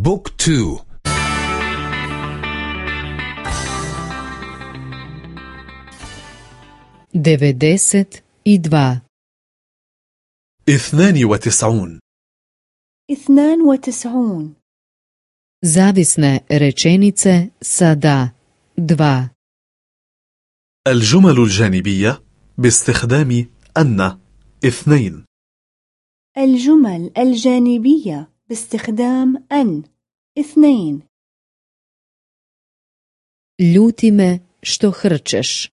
بوك تو. i dva اثنان وتسعون. اثنان وتسعون. rečenice sa da dva الجمل الجانبية باستخدام أن. اثنين. الجمل الجانبية. باستخدام أن. اثنين. ljuti me što hrčeš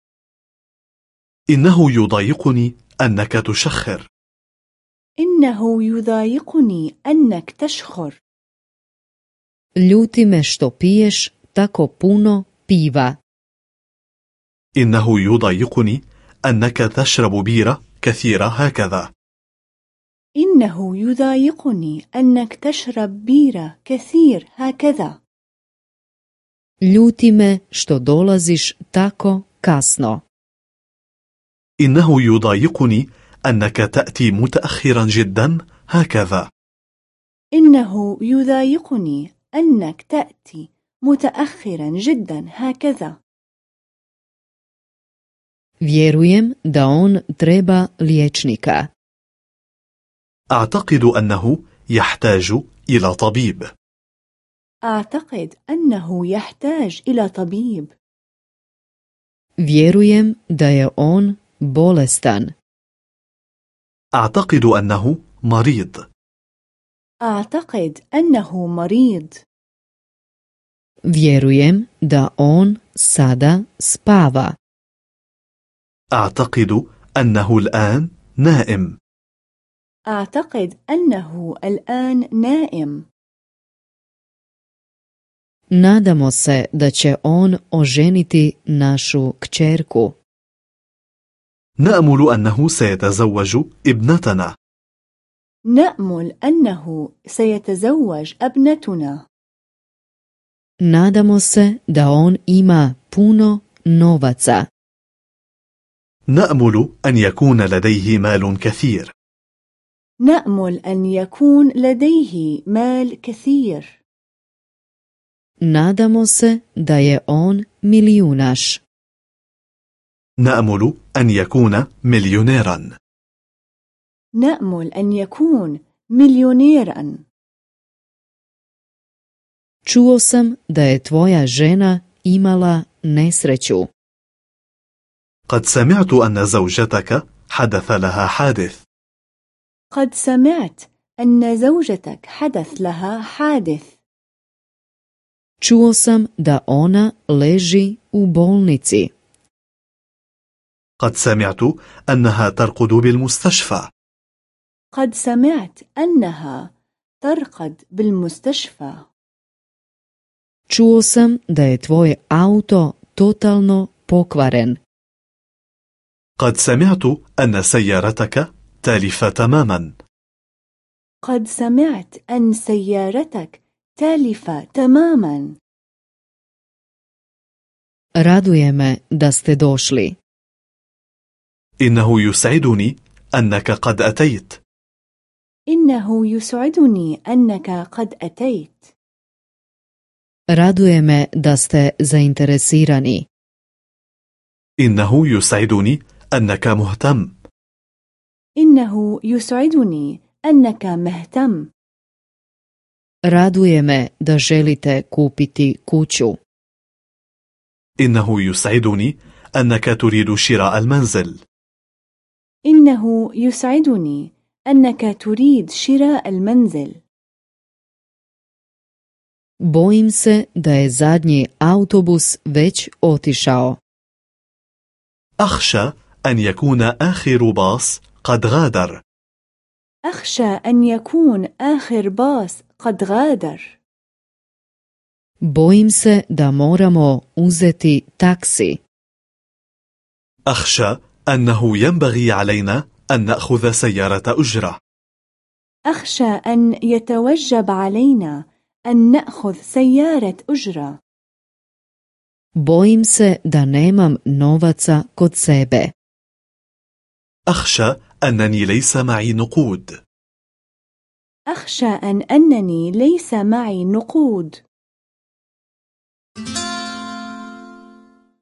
إنه يضايقني أنك تشخر. إنه يضايقني أنك تشخر. ljuti me što piješ tako puno piva إنه يضايقني أنك تشرب بيرة كثيرة هكذا. إنه يضايقني أنك تشرب بيرة كثير هكذا. Ljuti me što dolaziš tako kasno. إنه يضايقني أنك تأتي متأخرا جدا هكذا. إنه يضايقني أنك تأتي متأخرا جدا هكذا. Vjerujem da on treba liječnika. أعتقد أنه يحتاج إلى طبيب. أعتقد أنه يحتاج إلى طبيب. Vjerujem da je on bolestan. أعتقد أنه مريض. أعتقد أنه مريض. Vjerujem da on sada spava. أعتقد أنه الآن نائم. أعتقد أنه الآن نائم Nadamo se da će on oženiti našu kćerku. نأمل أنه سيتزوج ابنتنا نأمل أنه سيتزوج ابنتنا Nadamo se da on ima puno novaca. نأمل أن يكون لديه مال كثير نأمل أن يكون لديه مال كثير Nadamo se da je on milijunaš. نأمل أن يكون مليونيرا نأمل أن يكون مليونيرا Čuo sam da je tvoja žena imala nesreću. قد سمعت أن زوجتك حدث لها حادث قد سمعت أن زوجتك حدث لها حادث Čuo sam da ona leži u bolnici. قد سمعت أنها ترقد بالمستشفى قد سمعت أنها ترقد بالمستشفى Čuo sam da je tvoj auto totalno pokvaren. قد سمعت أن سيارتك تالفة تماما. قد سمعت أن سيارتك تالفة تماما. Raduje me da ste došli. إنه يسعدني أنك قد أتيت. إنه يسعدني أنك قد أتيت. Raduje me da ste zainteresirani. إنه يسعدني أنك مهتم. إنه يسعدني أنك مهتم Raduje me da želite kupiti kuću. إنه يسعدني أنك تريد شراء المنزل إنه يسعدني أنك تريد شراء المنزل Bojim se da je zadnji autobus već otišao. أخشى أن يكون آخر باص قد غادر أخشى أن يكون آخر باص قد غادر Bojim se da moramo uzeti taksi. أخشى أنه ينبغي علينا أن نأخذ سيارة أجرة أخشى أن يتوجب علينا أن نأخذ سيارة أجرة Bojim se da nemam novaca kod sebe. أخشى أنني ليس معي نقود أخشى أن أنني ليس معي نقود.